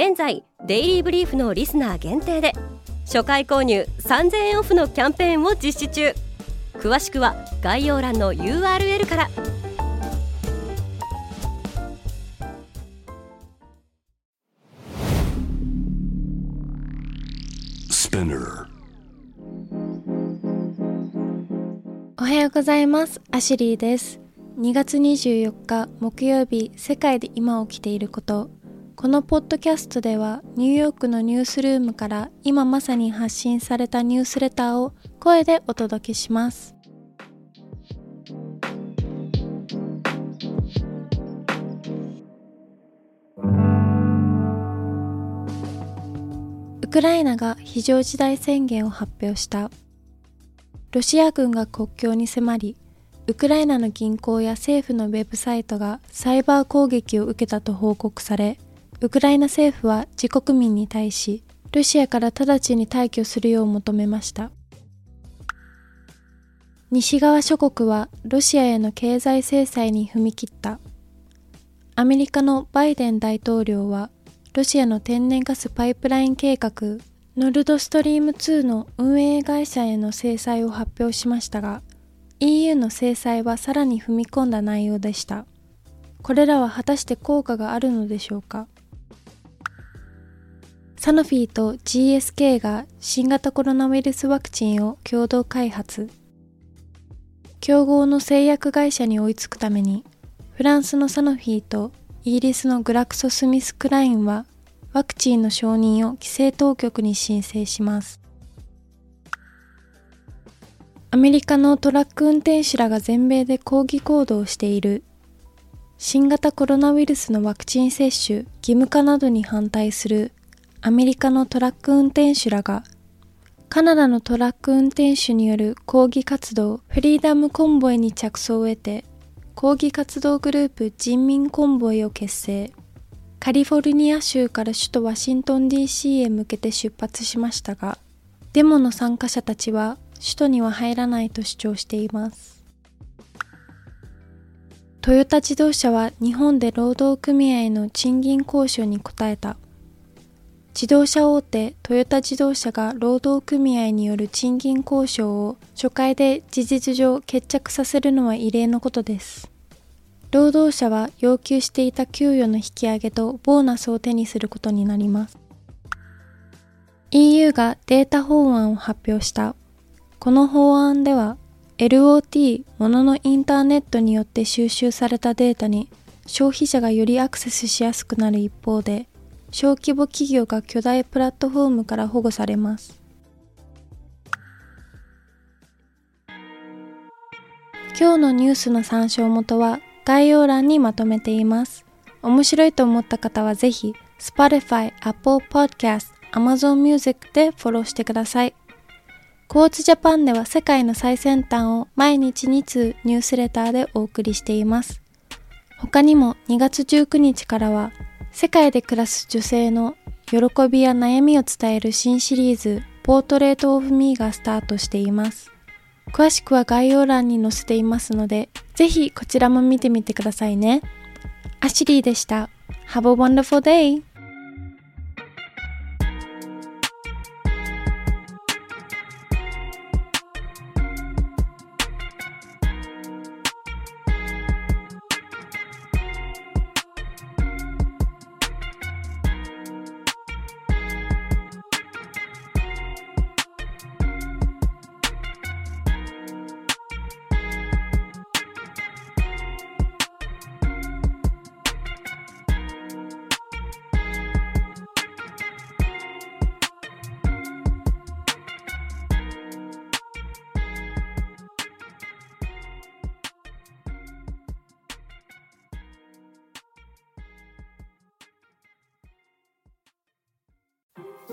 現在デイリーブリーフのリスナー限定で初回購入3000円オフのキャンペーンを実施中。詳しくは概要欄の URL から。おはようございます。アシュリーです。2月24日木曜日世界で今起きていることこのポッドキャストではニューヨークのニュースルームから今まさに発信されたニュースレターを声でお届けします。ウクライナが非常事態宣言を発表した。ロシア軍が国境に迫り、ウクライナの銀行や政府のウェブサイトがサイバー攻撃を受けたと報告され、ウクライナ政府は自国民に対し、ロシアから直ちに退去するよう求めました。西側諸国はロシアへの経済制裁に踏み切った。アメリカのバイデン大統領は、ロシアの天然ガスパイプライン計画、ノルドストリーム2の運営会社への制裁を発表しましたが、EU の制裁はさらに踏み込んだ内容でした。これらは果たして効果があるのでしょうか？サノフィーと GSK が新型コロナウイルスワクチンを共同開発。競合の製薬会社に追いつくために、フランスのサノフィーとイギリスのグラクソスミスクラインはワクチンの承認を規制当局に申請します。アメリカのトラック運転手らが全米で抗議行動をしている新型コロナウイルスのワクチン接種義務化などに反対するアメリカのトラック運転手らがカナダのトラック運転手による抗議活動フリーダムコンボイに着想を得て抗議活動グループ人民コンボイを結成。カリフォルニア州から首都ワシントン DC へ向けて出発しましたがデモの参加者たちは首都には入らないと主張しています。トヨタ自動車は日本で労働組合の賃金交渉に応えた。自動車大手トヨタ自動車が労働組合による賃金交渉を初回で事実上決着させるのは異例のことです。労働者は要求していた給与の引き上げとボーナスを手にすることになります。EU がデータ法案を発表した。この法案では LOT もののインターネットによって収集されたデータに消費者がよりアクセスしやすくなる一方で小規模企業が巨大プラットフォームから保護されます。今日のニュースの参照元は概要欄にまとめています。面白いと思った方はぜひ Spotify、Apple Podcast、Amazon Music でフォローしてください。コーツジャパンでは世界の最先端を毎日2通ニュースレターでお送りしています。他にも2月19日からは世界で暮らす女性の喜びや悩みを伝える新シリーズポートレートオフミーがスタートしています。詳しくは概要欄に載せていますので、ぜひこちらも見てみてくださいね。アシリーでした。Have a wonderful day!